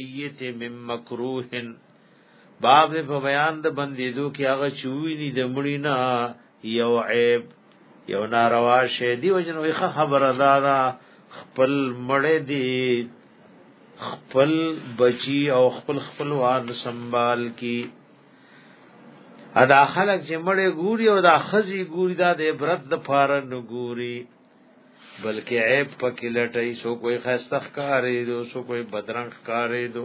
ایت مم مکروهن باب دې په بیان د بندیدو کې هغه چوینی د مړی نه یو عیب یو ناروا شی دی وجنه وی خبره دارا خپل مړې دی خپل بچی او خپل خپلوان سنبال کی ادا خلق چې مړې ګوري او دا خزي ګوري دا د عبرت د پاره نګوري بلکې عیب پکې لټای سو کوئی خسته ښکارې دو سو کوئی بدرنګ ښکارې دو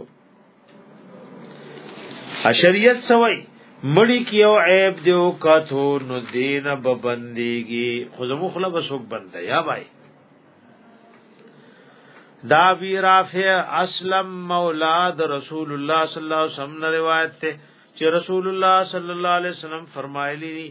اشریت سوی مړی کیو عیب دیو کاتو نو دین ببندیگی خود مخلا بسوک بنده یا بھائی دا بی رافع اسلم مولاد رسول الله صلی الله علیه وسلم روایت ته چې رسول الله صلی الله علیه وسلم فرمایلی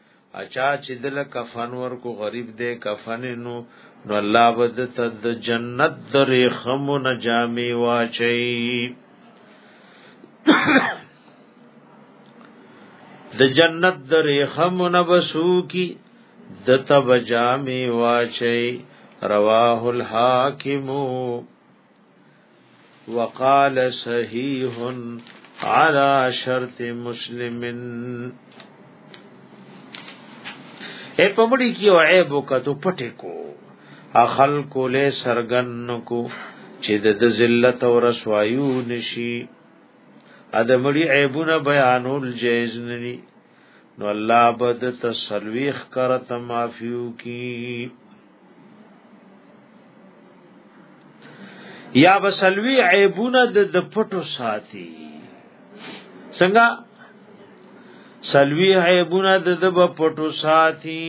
اچا چې دل کفن ورکو غریب دې کفن نو نو الله بد ته د جنت درې خمو نه جامې واچي د جنت درې خمو نه بسو کی د تب جامې واچي رواه الحاکمو وقال صحيح على شرط مسلم اے پمړی کیو عیب وکتو پټه کو اخل کو له سرګن کو چې د ذلت او رسوایو نشي ادمړي عیبونه بیانول جایز نه دي نو الله بد تسلويخ کرت معفيو کی یا بسلوی عیبونه د د پټو ساتي څنګه سلوی عیبونه د د پټو ساتي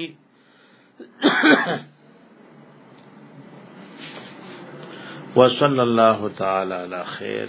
وصلی الله تعالی علی خیر